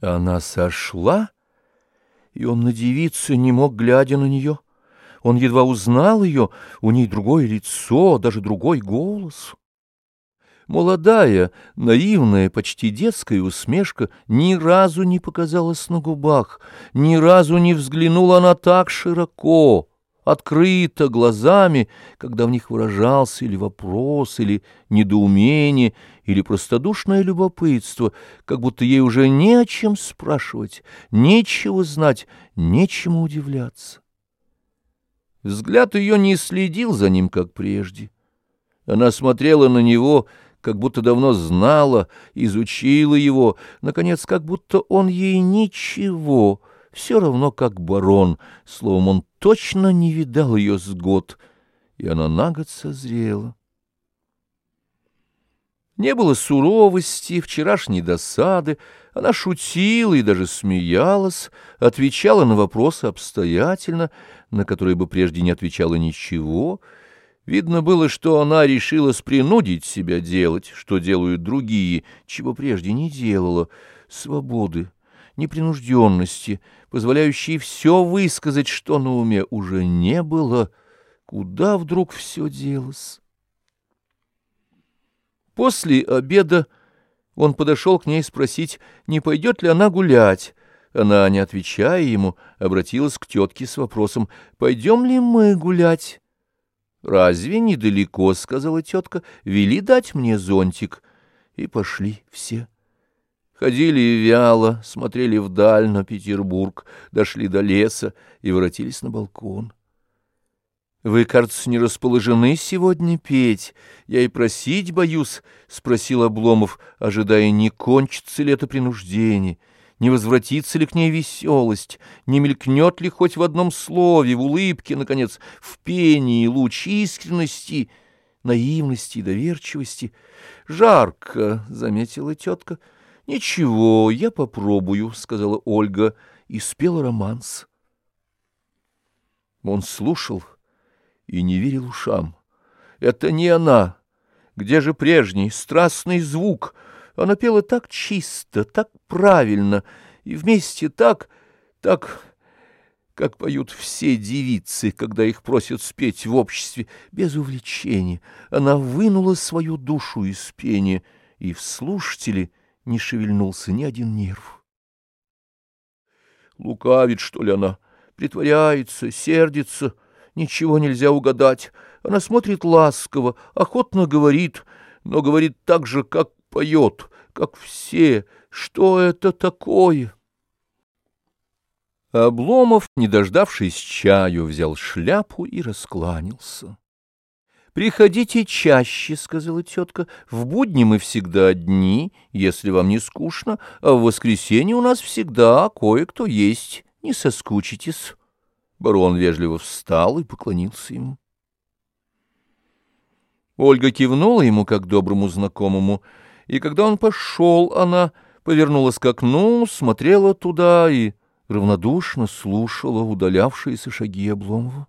Она сошла, и он надевиться не мог, глядя на нее. Он едва узнал ее, у ней другое лицо, даже другой голос. Молодая, наивная, почти детская усмешка ни разу не показалась на губах, ни разу не взглянула она так широко открыто глазами, когда в них выражался или вопрос, или недоумение, или простодушное любопытство, как будто ей уже не о чем спрашивать, нечего знать, нечему удивляться. Взгляд ее не следил за ним, как прежде. Она смотрела на него, как будто давно знала, изучила его, наконец, как будто он ей ничего — все равно как барон, словом, он точно не видал ее с год, и она на год созрела. Не было суровости, вчерашней досады, она шутила и даже смеялась, отвечала на вопросы обстоятельно, на которые бы прежде не отвечала ничего. Видно было, что она решила принудить себя делать, что делают другие, чего прежде не делала, свободы непринужденности, позволяющей все высказать, что на уме уже не было, куда вдруг все делось. После обеда он подошел к ней спросить, не пойдет ли она гулять. Она, не отвечая ему, обратилась к тетке с вопросом, «Пойдем ли мы гулять?» «Разве недалеко?» — сказала тетка, «вели дать мне зонтик». И пошли все. Ходили вяло, смотрели вдаль на Петербург, дошли до леса и воротились на балкон. — Вы, кажется, не расположены сегодня петь. Я и просить боюсь, — спросил Обломов, ожидая, не кончится ли это принуждение, не возвратится ли к ней веселость, не мелькнет ли хоть в одном слове, в улыбке, наконец, в пении луч искренности, наивности и доверчивости. — Жарко, — заметила тетка, — «Ничего, я попробую», — сказала Ольга и спела романс. Он слушал и не верил ушам. «Это не она. Где же прежний страстный звук? Она пела так чисто, так правильно, и вместе так, так...» как поют все девицы, когда их просят спеть в обществе, без увлечения. Она вынула свою душу из пения, и в слушателе — не шевельнулся ни один нерв. Лукавит, что ли, она? Притворяется, сердится, ничего нельзя угадать. Она смотрит ласково, охотно говорит, но говорит так же, как поет, как все. Что это такое? Обломов, не дождавшись чаю, взял шляпу и раскланялся. «Приходите чаще», — сказала тетка. «В будни мы всегда одни, если вам не скучно, а в воскресенье у нас всегда кое-кто есть. Не соскучитесь». Барон вежливо встал и поклонился ему. Ольга кивнула ему как доброму знакомому, и когда он пошел, она повернулась к окну, смотрела туда и равнодушно слушала удалявшиеся шаги Обломова.